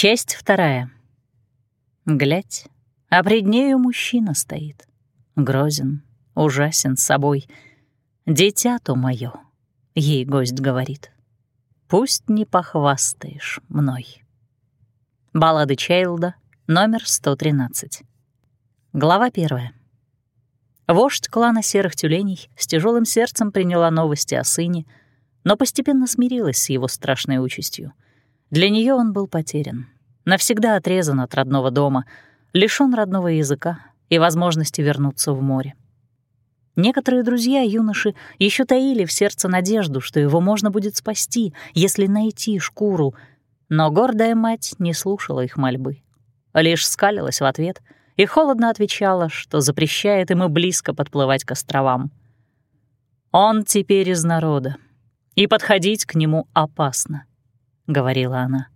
Часть вторая. Глядь, а пред нею мужчина стоит. Грозен, ужасен собой. «Дитя то мое», — ей гость говорит. «Пусть не похвастаешь мной». Баллады Чайлда, номер 113. Глава первая. Вождь клана серых тюленей с тяжелым сердцем приняла новости о сыне, но постепенно смирилась с его страшной участью. Для нее он был потерян, навсегда отрезан от родного дома, лишён родного языка и возможности вернуться в море. Некоторые друзья юноши еще таили в сердце надежду, что его можно будет спасти, если найти шкуру, но гордая мать не слушала их мольбы, лишь скалилась в ответ и холодно отвечала, что запрещает ему близко подплывать к островам. «Он теперь из народа, и подходить к нему опасно», — говорила она.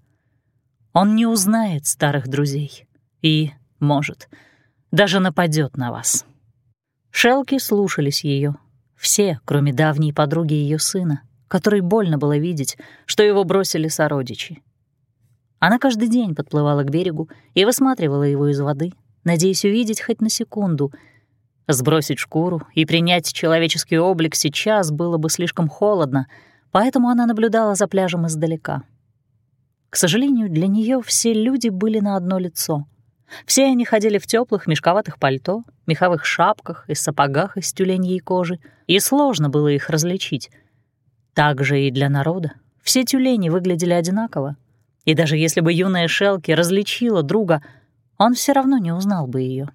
«Он не узнает старых друзей и, может, даже нападет на вас». Шелки слушались ее, все, кроме давней подруги ее сына, которой больно было видеть, что его бросили сородичи. Она каждый день подплывала к берегу и высматривала его из воды, надеясь увидеть хоть на секунду. Сбросить шкуру и принять человеческий облик сейчас было бы слишком холодно, поэтому она наблюдала за пляжем издалека. К сожалению, для нее все люди были на одно лицо. Все они ходили в теплых мешковатых пальто, меховых шапках и сапогах из тюленьей кожи, и сложно было их различить. Так же и для народа. Все тюлени выглядели одинаково, и даже если бы юная Шелки различила друга, он все равно не узнал бы ее.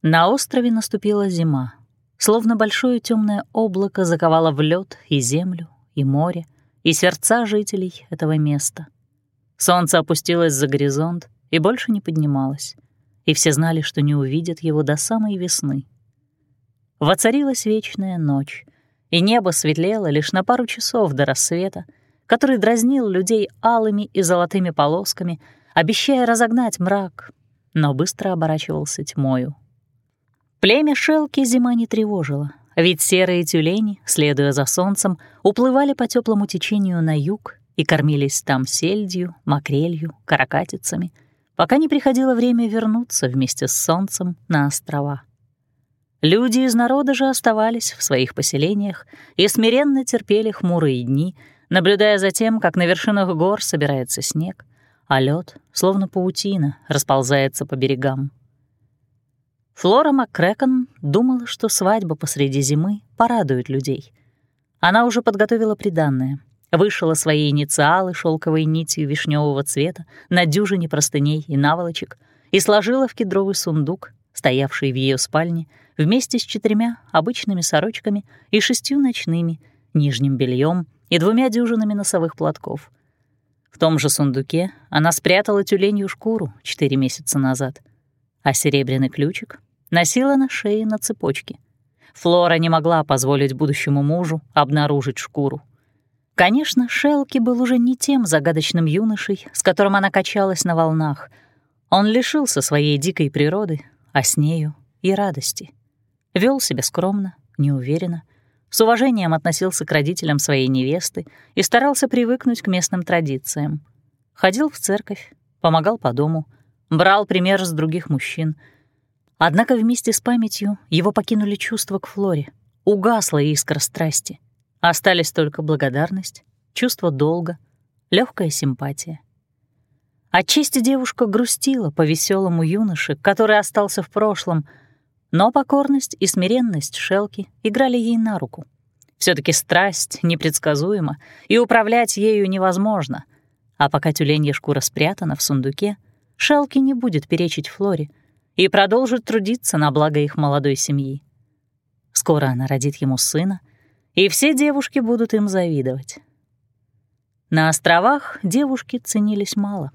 На острове наступила зима. Словно большое темное облако заковало в лед и землю, и море, и сердца жителей этого места. Солнце опустилось за горизонт и больше не поднималось, и все знали, что не увидят его до самой весны. Воцарилась вечная ночь, и небо светлело лишь на пару часов до рассвета, который дразнил людей алыми и золотыми полосками, обещая разогнать мрак, но быстро оборачивался тьмою. Племя Шелки зима не тревожила, ведь серые тюлени, следуя за солнцем, уплывали по теплому течению на юг и кормились там сельдью, макрелью, каракатицами, пока не приходило время вернуться вместе с солнцем на острова. Люди из народа же оставались в своих поселениях и смиренно терпели хмурые дни — наблюдая за тем, как на вершинах гор собирается снег, а лед, словно паутина, расползается по берегам. Флора МакКрэкон думала, что свадьба посреди зимы порадует людей. Она уже подготовила приданное, вышила свои инициалы шелковой нитью вишневого цвета на дюжине простыней и наволочек и сложила в кедровый сундук, стоявший в ее спальне, вместе с четырьмя обычными сорочками и шестью ночными, нижним бельем и двумя дюжинами носовых платков. В том же сундуке она спрятала тюленью шкуру четыре месяца назад, а серебряный ключик носила на шее на цепочке. Флора не могла позволить будущему мужу обнаружить шкуру. Конечно, Шелки был уже не тем загадочным юношей, с которым она качалась на волнах. Он лишился своей дикой природы, а с нею и радости. Вел себя скромно, неуверенно, с уважением относился к родителям своей невесты и старался привыкнуть к местным традициям. Ходил в церковь, помогал по дому, брал пример с других мужчин. Однако вместе с памятью его покинули чувства к Флоре, угасла искра страсти. Остались только благодарность, чувство долга, легкая симпатия. Отчасти девушка грустила по веселому юноше, который остался в прошлом — но покорность и смиренность Шелки играли ей на руку. все таки страсть непредсказуема, и управлять ею невозможно. А пока тюленья шкура спрятана в сундуке, Шелки не будет перечить Флоре и продолжит трудиться на благо их молодой семьи. Скоро она родит ему сына, и все девушки будут им завидовать. На островах девушки ценились мало.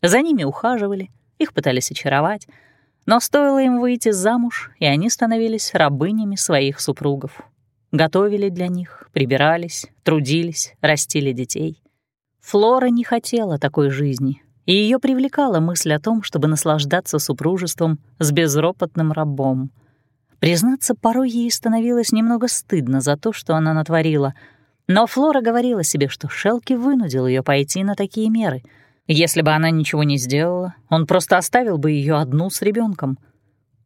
За ними ухаживали, их пытались очаровать, но стоило им выйти замуж, и они становились рабынями своих супругов. Готовили для них, прибирались, трудились, растили детей. Флора не хотела такой жизни, и ее привлекала мысль о том, чтобы наслаждаться супружеством с безропотным рабом. Признаться, порой ей становилось немного стыдно за то, что она натворила, но Флора говорила себе, что Шелки вынудил ее пойти на такие меры, Если бы она ничего не сделала, он просто оставил бы ее одну с ребенком.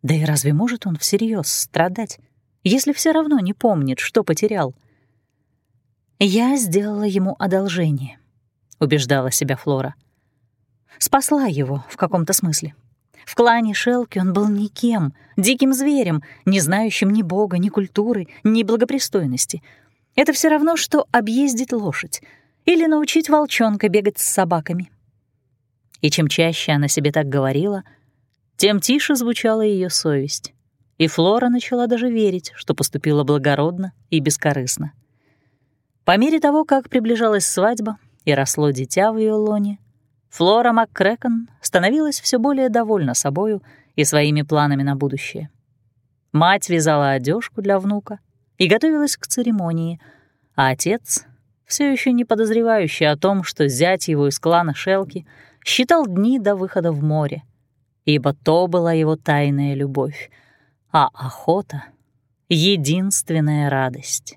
Да и разве может он всерьез страдать, если все равно не помнит, что потерял? «Я сделала ему одолжение», — убеждала себя Флора. «Спасла его в каком-то смысле. В клане Шелки он был никем, диким зверем, не знающим ни бога, ни культуры, ни благопристойности. Это все равно, что объездить лошадь или научить волчонка бегать с собаками. И чем чаще она себе так говорила, тем тише звучала ее совесть. И Флора начала даже верить, что поступила благородно и бескорыстно. По мере того, как приближалась свадьба и росло дитя в ее лоне, Флора МакКрэкон становилась все более довольна собою и своими планами на будущее. Мать вязала одежку для внука и готовилась к церемонии, а отец, все еще не подозревающий о том, что зять его из клана Шелки, считал дни до выхода в море, ибо то была его тайная любовь, а охота — единственная радость.